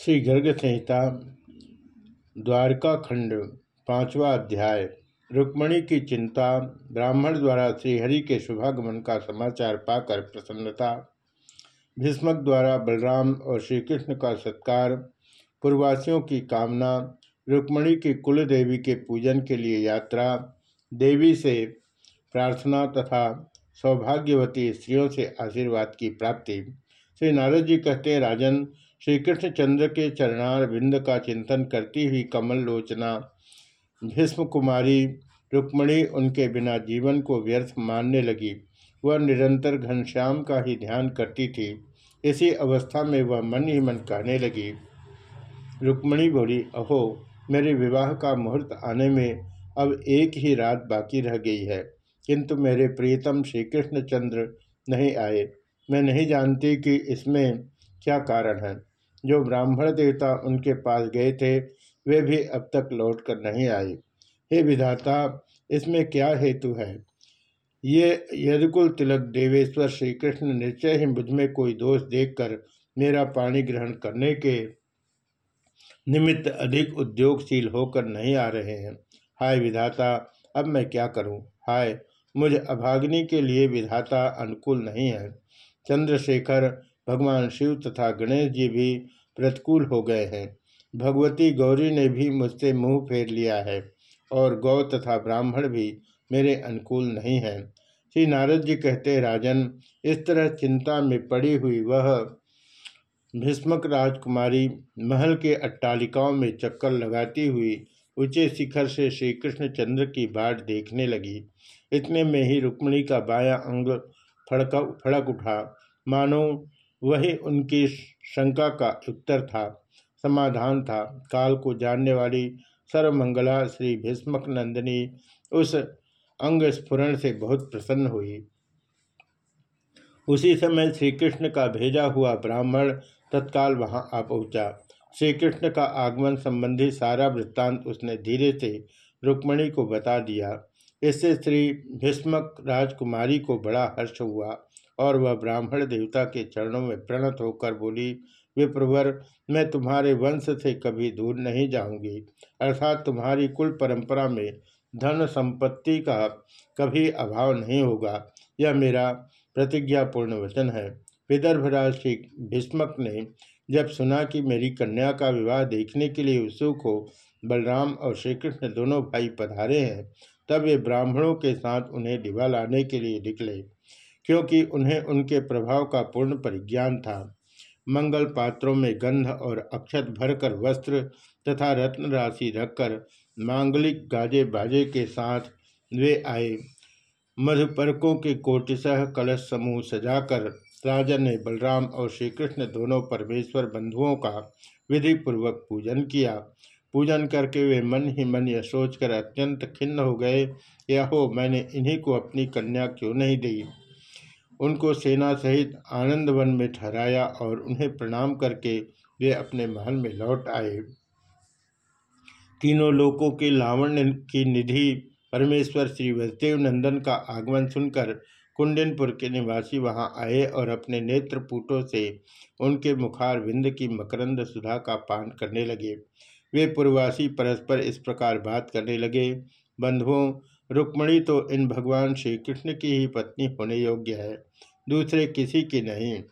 श्री गर्ग संहिता द्वारका खंड पांचवा अध्याय, रुक्मणी की चिंता, ब्राह्मण द्वारा श्रीहरि के शुभागमन का समाचार पाकर प्रसन्नता, भीष्मक द्वारा बलराम और श्री कृष्ण का सत्कार, पूर्वासियों की कामना, रुक्मणी की कुल देवी के पूजन के लिए यात्रा, देवी से प्रार्थना तथा सौभाग्यवती स्त्रियों से आशीर्वाद की प्राप्ति। श्री नारद जी कहते राजन श्री कृष्णचंद्र के चरणार बिंद का चिंतन करती हुई कमल लोचना, भीष्म कुमारी रुक्मणी उनके बिना जीवन को व्यर्थ मानने लगी। वह निरंतर घनश्याम का ही ध्यान करती थी। इसी अवस्था में वह मन ही मन कहने लगी। रुक्मणी बोली, अहो, मेरे विवाह का मुहूर्त आने में अब एक ही रात बाकी रह गई है। किंतु मेरे प्रियतम श्री कृष्णचंद्र नहीं आए। मैं नहीं जानती कि इसमें क्या कारण है। जो ब्राह्मण देवता उनके पास गए थे, वे भी अब तक लौट कर नहीं आए। हे विधाता, इसमें क्या हेतु है? ये यदकुल तिलक देवेश्वर श्री कृष्ण निश्चय ही मुझमें कोई दोष देखकर मेरा पाणी ग्रहण करने के निमित्त अधिक उद्योगशील होकर नहीं आ रहे हैं। हाय विधाता, अब मैं क्या करूँ? हाय, मुझ अभाग्नि के लिए विधाता अनुकूल नहीं है। चंद्रशेखर भगवान शिव तथा गणेश जी भी प्रतिकूल हो गए हैं। भगवती गौरी ने भी मुझसे मुँह फेर लिया है और गौ तथा ब्राह्मण भी मेरे अनुकूल नहीं हैं। श्री नारद जी कहते, राजन, इस तरह चिंता में पड़ी हुई वह भीष्मक राजकुमारी महल के अट्टालिकाओं में चक्कर लगाती हुई ऊँचे शिखर से श्री कृष्णचंद्र की बाट देखने लगी। इतने में ही रुक्मणी का बाया अंग फड़का, फड़क उठा। मानो वही उनकी शंका का उत्तर था, समाधान था। काल को जानने वाली सर्वमंगला श्री भीष्मक नंदिनी उस अंग स्फुरण से बहुत प्रसन्न हुई। उसी समय श्री कृष्ण का भेजा हुआ ब्राह्मण तत्काल वहाँ आ पहुँचा। श्री कृष्ण का आगमन संबंधी सारा वृत्तांत उसने धीरे से रुक्मणी को बता दिया। इससे श्री भीष्मक राजकुमारी को बड़ा हर्ष हुआ। और वह ब्राह्मण देवता के चरणों में प्रणत होकर बोली, विप्रवर, मैं तुम्हारे वंश से कभी दूर नहीं जाऊँगी। अर्थात तुम्हारी कुल परंपरा में धन संपत्ति का कभी अभाव नहीं होगा। यह मेरा प्रतिज्ञापूर्ण वचन है। विदर्भराज श्री भीष्मक ने जब सुना कि मेरी कन्या का विवाह देखने के लिए उत्सुक हो, बलराम और श्री कृष्ण दोनों भाई पधारे हैं, तब वे ब्राह्मणों के साथ उन्हें डिवा लाने के लिए निकले। क्योंकि उन्हें उनके प्रभाव का पूर्ण परिज्ञान था। मंगल पात्रों में गंध और अक्षत भरकर वस्त्र तथा रत्न राशि रखकर मांगलिक गाजे बाजे के साथ वे आए। मधुपर्कों के कोटिशह कलश समूह सजाकर राजा ने बलराम और श्री कृष्ण दोनों परमेश्वर बंधुओं का विधि पूर्वक पूजन किया। पूजन करके वे मन ही मन यह सोचकर अत्यंत खिन्न हो गए या हो मैंने इन्हीं को अपनी कन्या क्यों नहीं दी? उनको सेना सहित आनंद वन में ठहराया और उन्हें प्रणाम करके वे अपने महल में लौट आए। तीनों लोकों के लावण्य की निधि परमेश्वर श्री वसुदेव नंदन का आगमन सुनकर कुंडनपुर के निवासी वहाँ आए और अपने नेत्रपूटों से उनके मुखार विंद की मकरंद सुधा का पान करने लगे। वे पूर्वासी परस्पर इस प्रकार बात करने लगे, बंधुओं रुक्मणी तो इन भगवान श्री कृष्ण की ही पत्नी होने योग्य है, दूसरे किसी की नहीं।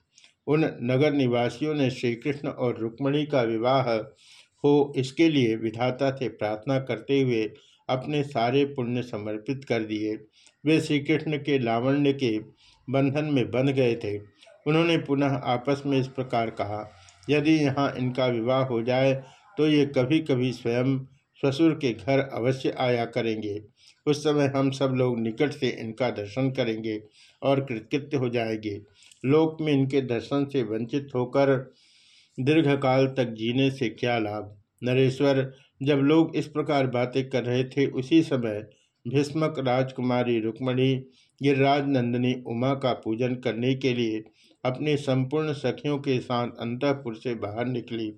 उन नगर निवासियों ने श्री कृष्ण और रुक्मणी का विवाह हो इसके लिए विधाता से प्रार्थना करते हुए अपने सारे पुण्य समर्पित कर दिए। वे श्री कृष्ण के लावण्य के बंधन में बंध गए थे। उन्होंने पुनः आपस में इस प्रकार कहा, यदि यहाँ इनका विवाह हो जाए तो ये कभी कभी स्वयं ससुर के घर अवश्य आया करेंगे। उस समय हम सब लोग निकट से इनका दर्शन करेंगे और कृतकृत्य हो जाएँगे। लोक में इनके दर्शन से वंचित होकर दीर्घकाल तक जीने से क्या लाभ? नरेश्वर, जब लोग इस प्रकार बातें कर रहे थे, उसी समय भीष्मक राजकुमारी रुक्मणी, गिरिराज नंदिनी, उमा का पूजन करने के लिए अपने संपूर्ण सखियों के साथ अंतपुर से बाहर निकली।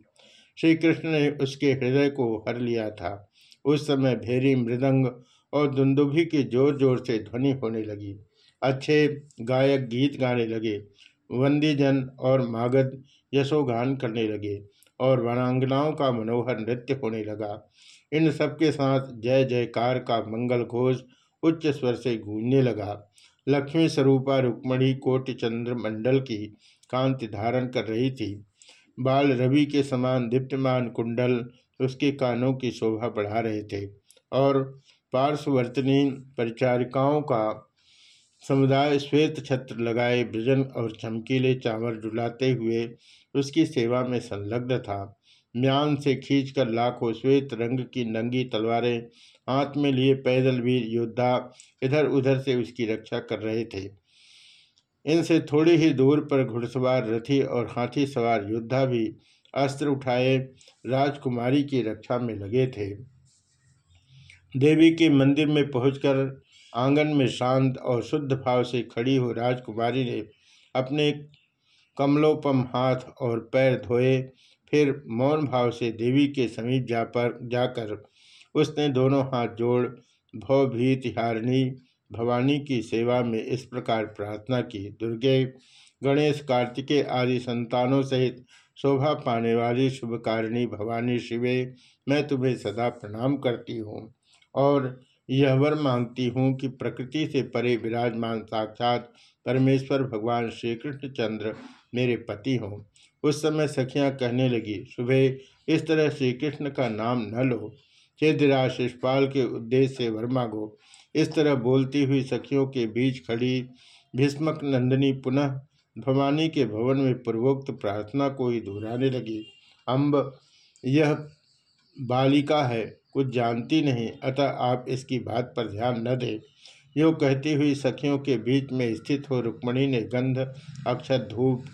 श्री कृष्ण ने उसके हृदय को हर लिया था। उस समय भेरी मृदंग और दुंदुभी की ज़ोर ज़ोर से ध्वनि होने लगी। अच्छे गायक गीत गाने लगे। वंदीजन और मागध यशोगान करने लगे और वनांगनाओं का मनोहर नृत्य होने लगा। इन सबके साथ जय जयकार का मंगल घोष उच्च स्वर से गूंजने लगा। लक्ष्मी स्वरूपा रुक्मणी कोट चंद्र मंडल की कांति धारण कर रही थी। बाल रवि के समान दीप्यमान कुंडल उसके कानों की शोभा बढ़ा रहे थे और पार्श्ववर्तनी परिचारिकाओं का समुदाय श्वेत छत्र लगाए भ्रजन और चमकीले चावल डुलाते हुए उसकी सेवा में संलग्न था। म्यान से खींचकर लाखों श्वेत रंग की नंगी तलवारें हाथ में लिए पैदल वीर योद्धा इधर उधर से उसकी रक्षा कर रहे थे। इनसे थोड़ी ही दूर पर घुड़सवार रथी और हाथी सवार योद्धा भी अस्त्र उठाए, राजकुमारी की रक्षा में लगे थे। देवी के मंदिर में पहुंचकर आँगन में शांत और शुद्ध भाव से खड़ी हो राजकुमारी ने अपने कमलोपम हाथ और पैर धोए, फिर मौन भाव से देवी के समीप जा पर, जाकर उसने दोनों हाथ जोड़, भवभीत हारिणी भवानी की सेवा में इस प्रकार प्रार्थना की। दुर्गे, गणेश कार्तिकेय आदि संतानों सहित शोभा पाने वाली शुभकारिणी भवानी शिवे, मैं तुम्हें सदा प्रणाम करती हूँ। और यह वर मांगती हूँ कि प्रकृति से परे विराजमान साक्षात परमेश्वर भगवान श्री कृष्णचंद्र मेरे पति हों। उस समय सखियाँ कहने लगी सुबह इस तरह श्री कृष्ण का नाम न लो। चेदिराज शिषपाल के उद्देश्य से वर मांगो। इस तरह बोलती हुई सखियों के बीच खड़ी भीष्मक नंदिनी पुनः भवानी के भवन में पूर्वोक्त प्रार्थना को ही दोहराने लगी, अम्ब, यह बालिका है। कुछ जानती नहीं। अतः आप इसकी बात पर ध्यान न दें। यो कहती हुई सखियों के बीच में स्थित हो रुक्मणी ने गंध, अक्षत, धूप,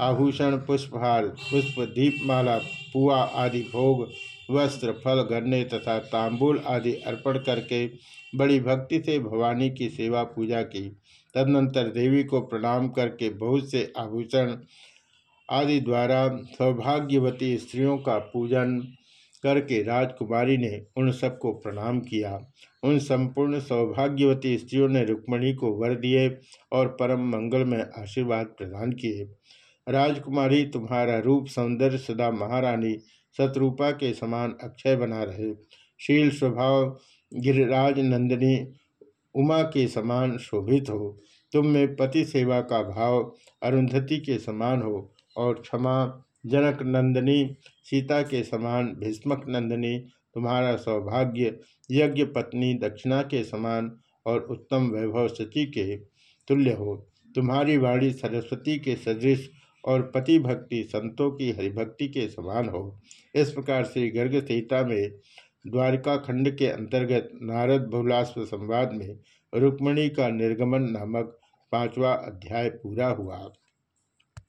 आभूषण, पुष्पहार, पुष्प, दीपमाला, पुआ आदि भोग, वस्त्र, फल, गन्ने तथा तांबूल आदि अर्पण करके बड़ी भक्ति से भवानी की सेवा पूजा की। तदनंतर देवी को प्रणाम करके बहुत से आभूषण आदि द्वारा सौभाग्यवती स्त्रियों का पूजन करके राजकुमारी ने उन सबको प्रणाम किया। उन संपूर्ण सौभाग्यवती स्त्रियों ने रुक्मणी को वर दिए और परम मंगल में आशीर्वाद प्रदान किए। राजकुमारी तुम्हारा रूप सौंदर्य सदा महारानी शत्रुपा के समान अक्षय बना रहे। शील स्वभाव गिरिराज नंदिनी उमा के समान शोभित हो। तुम में पति सेवा का भाव अरुंधति के समान हो और क्षमा जनक नंदिनी, सीता के समान, भीष्मक नंदनी, तुम्हारा सौभाग्य, यज्ञ पत्नी दक्षिणा के समान और उत्तम वैभव सची के तुल्य हो। तुम्हारी वाणी सरस्वती के सदृश और पति भक्ति संतों की हरिभक्ति के समान हो। इस प्रकार से गर्ग सीता में द्वारिका खंड के अंतर्गत नारद बहुलास्व संवाद में रुक्मणी का निर्गमन नामक पांचवा अध्याय पूरा हुआ।